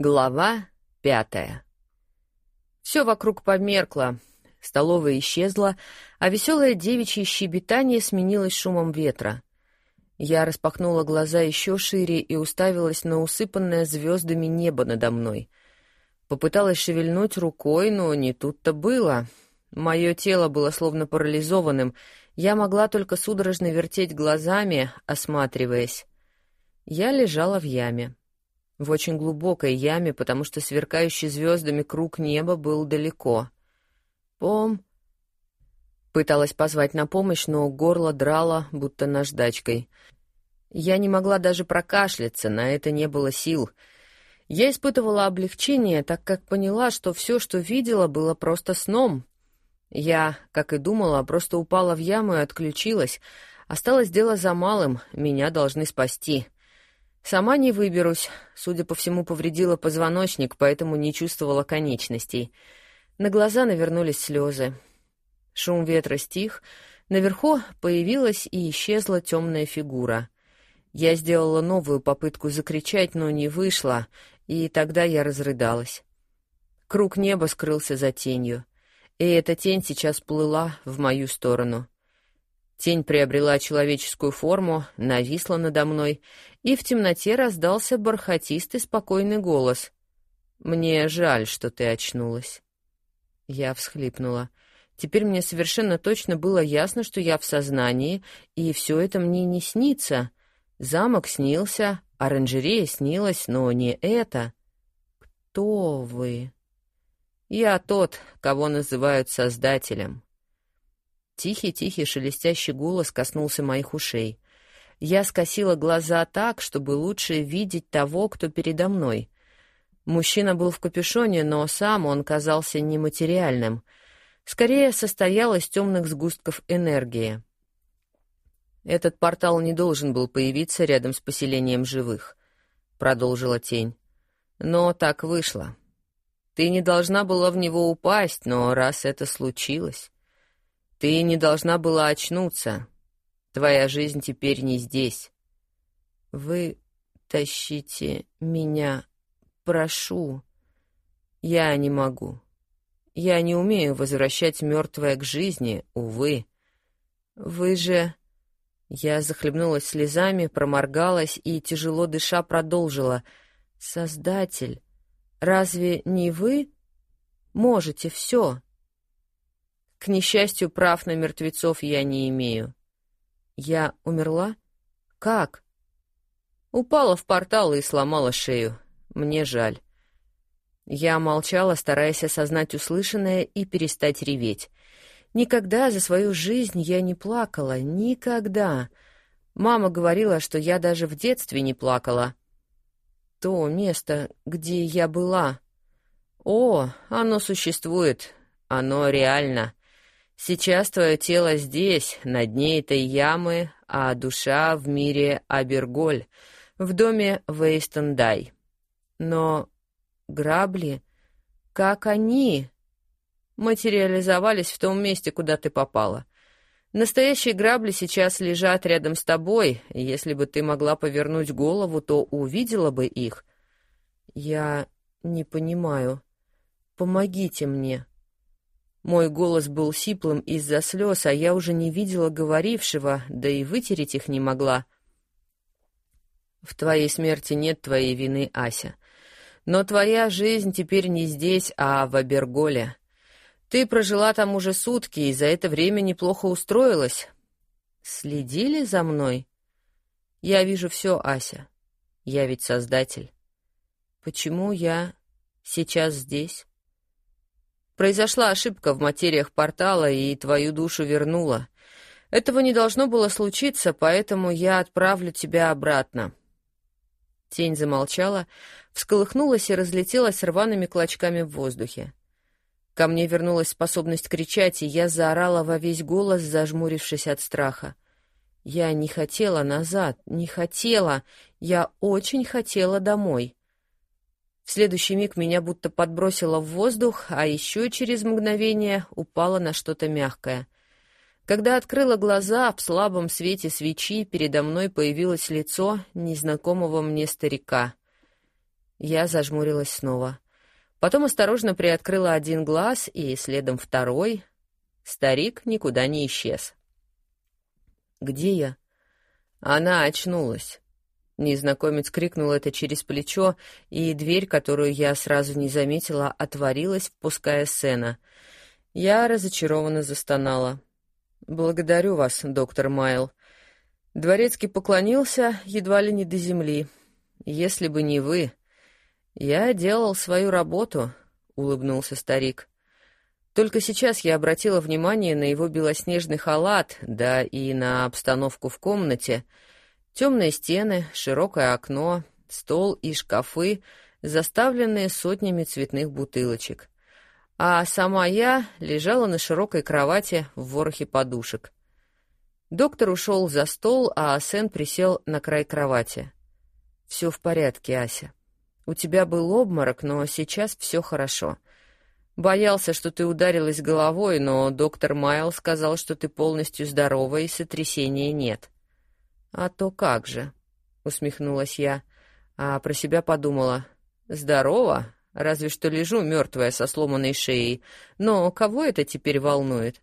Глава пятая. Все вокруг померкло, столовая исчезла, а веселое девичье щебетание сменилось шумом ветра. Я распахнула глаза еще шире и уставилась на усыпанное звездами небо надо мной. Попыталась шевельнуть рукой, но не тут-то было. Мое тело было словно парализованным, я могла только судорожно вертеть глазами, осматриваясь. Я лежала в яме в очень глубокой яме, потому что сверкающий звездами круг неба был далеко. «Пом...» Пыталась позвать на помощь, но горло драло, будто наждачкой. Я не могла даже прокашляться, на это не было сил. Я испытывала облегчение, так как поняла, что все, что видела, было просто сном. Я, как и думала, просто упала в яму и отключилась. Осталось дело за малым, меня должны спасти. Сама не выберусь. Судя по всему, повредила позвоночник, поэтому не чувствовала конечностей. На глаза навернулись слезы. Шум ветра стих. Наверху появилась и исчезла темная фигура. Я сделала новую попытку закричать, но не вышло, и тогда я разрыдалась. Круг неба скрылся за тенью, и эта тень сейчас плыла в мою сторону. Тень приобрела человеческую форму, нависла надо мной, и в темноте раздался бархатистый спокойный голос. «Мне жаль, что ты очнулась». Я всхлипнула. Теперь мне совершенно точно было ясно, что я в сознании, и все это мне не снится. Замок снился, оранжерея снилась, но не это. Кто вы? Я тот, кого называют Создателем. Тихий-тихий шелестящий голос коснулся моих ушей. Я скосила глаза так, чтобы лучше видеть того, кто передо мной. Мужчина был в капюшоне, но сам он казался нематериальным. Скорее, состоял из темных сгустков энергии. «Этот портал не должен был появиться рядом с поселением живых», — продолжила тень. «Но так вышло. Ты не должна была в него упасть, но раз это случилось...» Ты не должна была очнуться. Твоя жизнь теперь не здесь. Вы тащите меня, прошу. Я не могу. Я не умею возвращать мертвое к жизни, увы. Вы же... Я захлебнулась слезами, проморгалась и, тяжело дыша, продолжила. «Создатель, разве не вы можете все?» К несчастью, прав на мертвецов я не имею. Я умерла? Как? Упала в портал и сломала шею. Мне жаль. Я молчала, стараясь осознать услышанное и перестать реветь. Никогда за свою жизнь я не плакала, никогда. Мама говорила, что я даже в детстве не плакала. То место, где я была. О, оно существует, оно реально. Сейчас твое тело здесь, на дне этой ямы, а душа в мире Аберголь, в доме Вейстендай. Но грабли, как они материализовались в том месте, куда ты попала? Настоящие грабли сейчас лежат рядом с тобой, если бы ты могла повернуть голову, то увидела бы их. Я не понимаю. Помогите мне. Мой голос был сиплым из-за слез, а я уже не видела говорившего, да и вытереть их не могла. В твоей смерти нет твоей вины, Ася. Но твоя жизнь теперь не здесь, а в Аберголе. Ты прожила там уже сутки и за это время неплохо устроилась. Следили за мной? Я вижу все, Ася. Я ведь создатель. Почему я сейчас здесь? Произошла ошибка в материях портала, и твою душу вернула. Этого не должно было случиться, поэтому я отправлю тебя обратно». Тень замолчала, всколыхнулась и разлетелась рваными клочками в воздухе. Ко мне вернулась способность кричать, и я заорала во весь голос, зажмурившись от страха. Я не хотела назад, не хотела, я очень хотела домой. В следующий миг меня будто подбросило в воздух, а еще через мгновение упало на что-то мягкое. Когда открыла глаза, в слабом свете свечи передо мной появилось лицо незнакомого мне старика. Я зажмурилась снова. Потом осторожно приоткрыла один глаз и следом второй. Старик никуда не исчез. «Где я?» Она очнулась. Незнакомец крикнул это через плечо, и дверь, которую я сразу не заметила, отворилась, впуская Сена. Я разочарованно застонала. «Благодарю вас, доктор Майл». Дворецкий поклонился едва ли не до земли. «Если бы не вы...» «Я делал свою работу», — улыбнулся старик. Только сейчас я обратила внимание на его белоснежный халат, да и на обстановку в комнате. Темные стены, широкое окно, стол и шкафы, заставленные сотнями цветных бутылочек. А сама я лежала на широкой кровати в ворохе подушек. Доктор ушел за стол, а Сен присел на край кровати. «Все в порядке, Ася. У тебя был обморок, но сейчас все хорошо. Боялся, что ты ударилась головой, но доктор Майл сказал, что ты полностью здорова и сотрясения нет». «А то как же», — усмехнулась я, а про себя подумала. «Здорово, разве что лежу мертвая со сломанной шеей. Но кого это теперь волнует?»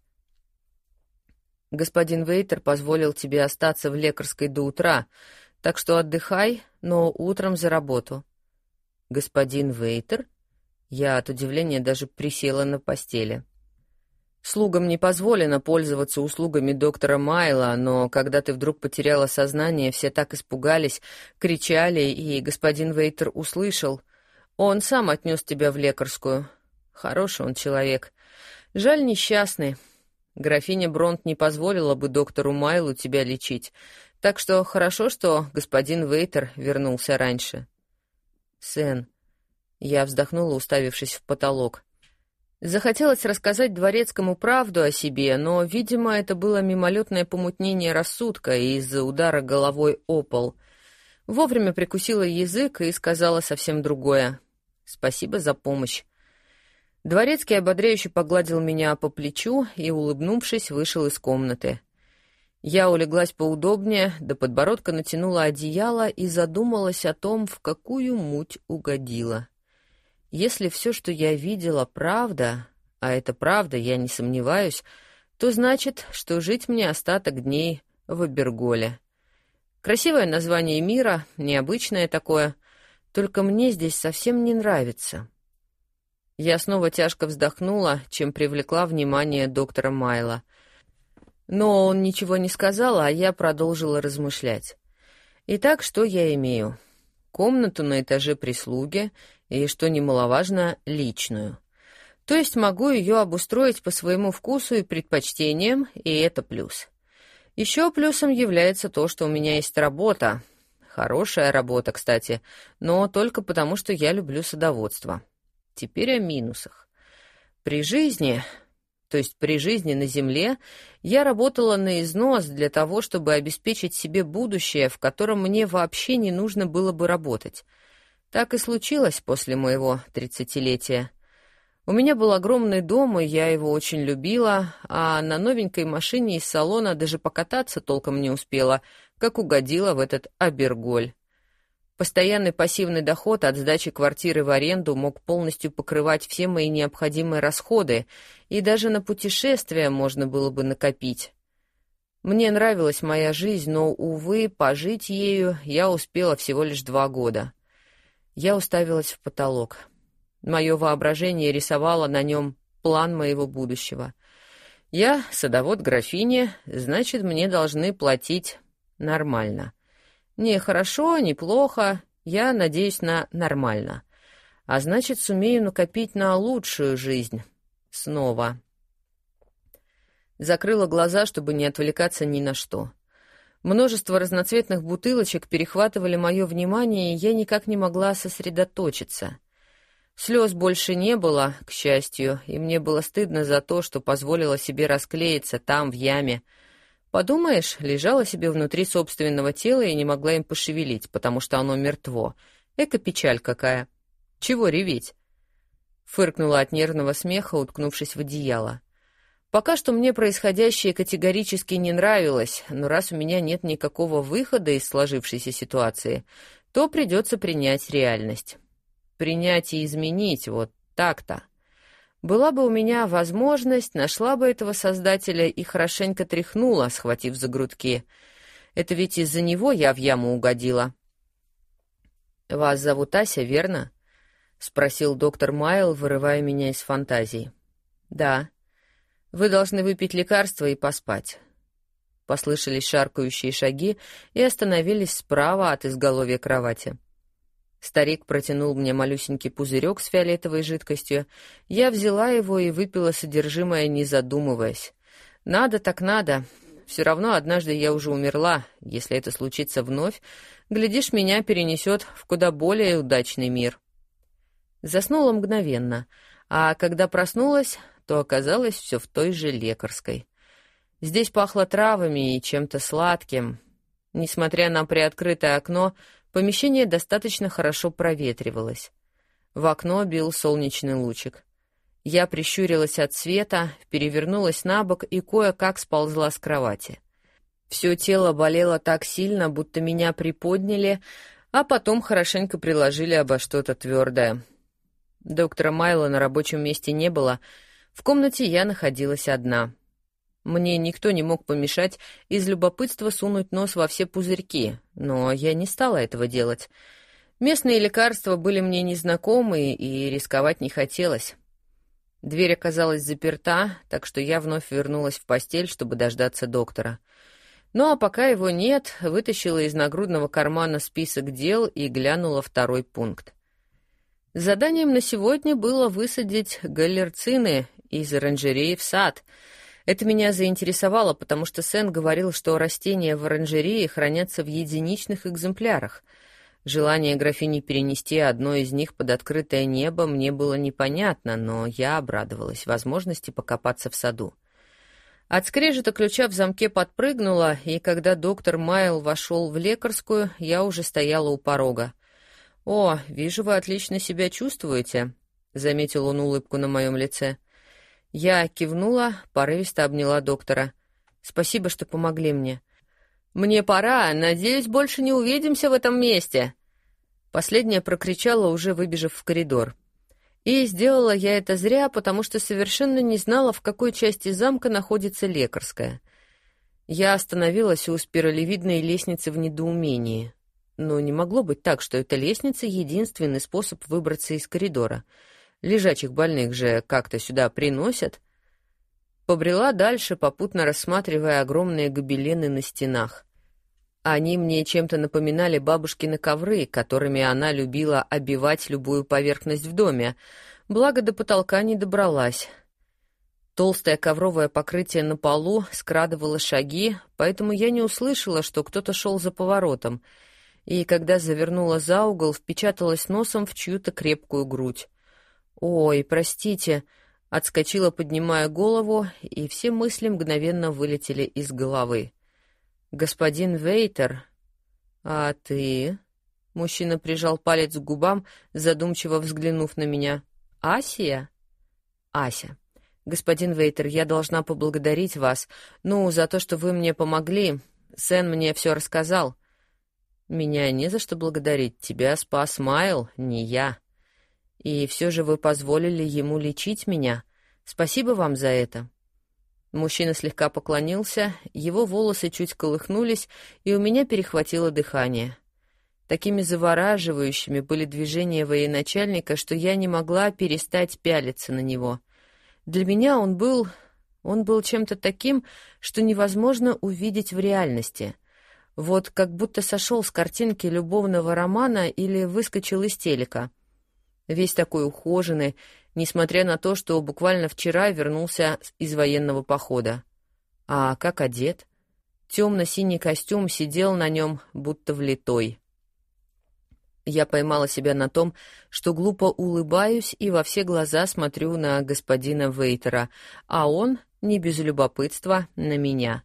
Господин Вейтер позволил тебе остаться в лекарской до утра, так что отдыхай, но утром за работу. Господин Вейтер? Я от удивления даже присела на постели. Слугам не позволено пользоваться услугами доктора Майла, но когда ты вдруг потеряла сознание, все так испугались, кричали, и господин Вейтер услышал. Он сам отнес тебя в лекарскую. Хороший он человек. Жаль, несчастный. Графиня Бронт не позволила бы доктору Майлу тебя лечить, так что хорошо, что господин Вейтер вернулся раньше. Сэн. Я вздохнула, уставившись в потолок. Захотелось рассказать дворецкому правду о себе, но, видимо, это было мимолетное помутнение рассудка из-за удара головой о пол. Вовремя прикусила язык и сказала совсем другое. «Спасибо за помощь. Дворецкий ободряюще погладил меня по плечу и, улыбнувшись, вышел из комнаты. Я улеглась поудобнее, до подбородка натянула одеяло и задумалась о том, в какую муть угодила. Если все, что я видела, правда, а это правда, я не сомневаюсь, то значит, что жить мне остаток дней в Аберголе. Красивое название мира, необычное такое, только мне здесь совсем не нравится. Я снова тяжко вздохнула, чем привлекла внимание доктора Майла. Но он ничего не сказал, а я продолжила размышлять. Итак, что я имею? Комнату на этаже прислуги и, что немаловажно, личную. То есть могу ее обустроить по своему вкусу и предпочтениям, и это плюс. Еще плюсом является то, что у меня есть работа. Хорошая работа, кстати, но только потому, что я люблю садоводство. Теперь о минусах. При жизни, то есть при жизни на Земле, я работала на износ для того, чтобы обеспечить себе будущее, в котором мне вообще не нужно было бы работать. Так и случилось после моего тридцатилетия. У меня был огромный дом, и я его очень любила, а на новенькой машине из салона даже покататься толком не успела, как угодила в этот оберголь. Постоянный пассивный доход от сдачи квартиры в аренду мог полностью покрывать все мои необходимые расходы, и даже на путешествия можно было бы накопить. Мне нравилась моя жизнь, но, увы, пожить ею я успела всего лишь два года. Я уставилась в потолок. Мое воображение рисовало на нем план моего будущего. Я садовод графини, значит, мне должны платить нормально. Не хорошо, не плохо, я надеюсь на нормально. А значит, сумею накопить на лучшую жизнь. Снова. Закрыла глаза, чтобы не отвлекаться ни на что. Множество разноцветных бутылочек перехватывали мое внимание, и я никак не могла сосредоточиться. Слез больше не было, к счастью, и мне было стыдно за то, что позволила себе расклеиться там, в яме, Подумаешь, лежала себе внутри собственного тела и не могла им пошевелить, потому что оно мертво. Эка печаль какая. Чего реветь? Фыркнула от нервного смеха, уткнувшись в одеяло. Пока что мне происходящее категорически не нравилось, но раз у меня нет никакого выхода из сложившейся ситуации, то придется принять реальность. принять и изменить, вот так-то. Была бы у меня возможность, нашла бы этого создателя и хорошенько тряхнула, схватив за грудки. Это ведь из-за него я в яму угодила. «Вас зовут Ася, верно?» — спросил доктор Майл, вырывая меня из фантазии. «Да. Вы должны выпить лекарство и поспать». Послышались шаркающие шаги и остановились справа от изголовья кровати. Старик протянул мне малюсенький пузырек с фиолетовой жидкостью. Я взяла его и выпила содержимое, не задумываясь. «Надо так надо. Все равно однажды я уже умерла. Если это случится вновь, глядишь, меня перенесет в куда более удачный мир». Заснула мгновенно, а когда проснулась, то оказалось все в той же лекарской. Здесь пахло травами и чем-то сладким. Несмотря на приоткрытое окно, Помещение достаточно хорошо проветривалось. В окно бил солнечный лучик. Я прищурилась от света, перевернулась на бок и кое-как сползла с кровати. Все тело болело так сильно, будто меня приподняли, а потом хорошенько приложили обо что-то твердое. Доктора Майла на рабочем месте не было. В комнате я находилась одна. Мне никто не мог помешать из любопытства сунуть нос во все пузырьки, но я не стала этого делать. Местные лекарства были мне незнакомы, и рисковать не хотелось. Дверь оказалась заперта, так что я вновь вернулась в постель, чтобы дождаться доктора. Ну а пока его нет, вытащила из нагрудного кармана список дел и глянула второй пункт. Заданием на сегодня было высадить галлерцины из оранжереи в сад — это меня заинтересовало, потому что Сен говорил, что растения в оранжерее хранятся в единичных экземплярах. Желание графини перенести одно из них под открытое небо мне было непонятно, но я обрадовалась возможности покопаться в саду. От скрежета ключа в замке подпрыгнула, и когда доктор Майл вошел в лекарскую, я уже стояла у порога. «О, вижу, вы отлично себя чувствуете», — заметил он улыбку на моем лице. — я кивнула, порывисто обняла доктора. «Спасибо, что помогли мне». «Мне пора, надеюсь, больше не увидимся в этом месте!» Последняя прокричала, уже выбежав в коридор. И сделала я это зря, потому что совершенно не знала, в какой части замка находится лекарская. Я остановилась у спиралевидной лестницы в недоумении. Но не могло быть так, что эта лестница — единственный способ выбраться из коридора — Лежачих больных же как-то сюда приносят. Побрела дальше, попутно рассматривая огромные гобелены на стенах. Они мне чем-то напоминали бабушкины ковры, которыми она любила обивать любую поверхность в доме, благо до потолка не добралась. Толстое ковровое покрытие на полу скрадывало шаги, поэтому я не услышала, что кто-то шел за поворотом, и когда завернула за угол, впечаталась носом в чью-то крепкую грудь. «Ой, простите», — отскочила, поднимая голову, и все мысли мгновенно вылетели из головы. «Господин Вейтер, а ты?» Мужчина прижал палец к губам, задумчиво взглянув на меня. «Асия?» «Ася. Господин Вейтер, я должна поблагодарить вас, ну, за то, что вы мне помогли. Сэн мне все рассказал». «Меня не за что благодарить. Тебя спас Майл, не я». И все же вы позволили ему лечить меня. Спасибо вам за это. Мужчина слегка поклонился, его волосы чуть колыхнулись, и у меня перехватило дыхание. Такими завораживающими были движения военачальника, что я не могла перестать пялиться на него. Для меня он был... он был чем-то таким, что невозможно увидеть в реальности. Вот как будто сошел с картинки любовного романа или выскочил из телека — весь такой ухоженный, несмотря на то, что буквально вчера вернулся из военного похода. А как одет? Темно-синий костюм сидел на нем, будто влитой. Я поймала себя на том, что глупо улыбаюсь и во все глаза смотрю на господина Вейтера, а он, не без любопытства, на меня.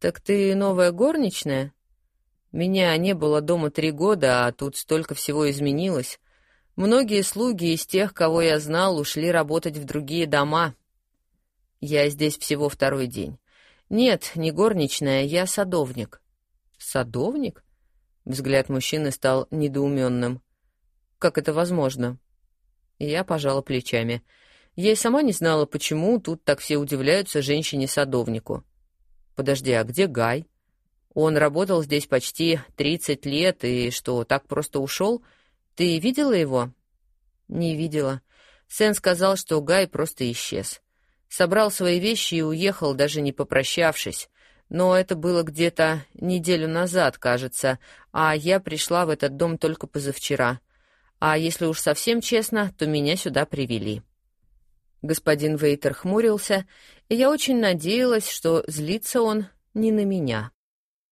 «Так ты новая горничная?» «Меня не было дома три года, а тут столько всего изменилось. Многие слуги из тех, кого я знал, ушли работать в другие дома. Я здесь всего второй день. Нет, не горничная, я садовник. Садовник? Взгляд мужчины стал недоуменным. как это возможно?» Я пожала плечами. Я и сама не знала, почему тут так все удивляются женщине-садовнику. «Подожди, а где Гай?» Он работал здесь почти тридцать лет, и что, так просто ушел? Ты видела его?» «Не видела. Сэн сказал, что Гай просто исчез. Собрал свои вещи и уехал, даже не попрощавшись. Но это было где-то неделю назад, кажется, а я пришла в этот дом только позавчера. А если уж совсем честно, то меня сюда привели». Господин Вейтер хмурился, и я очень надеялась, что злится он не на меня.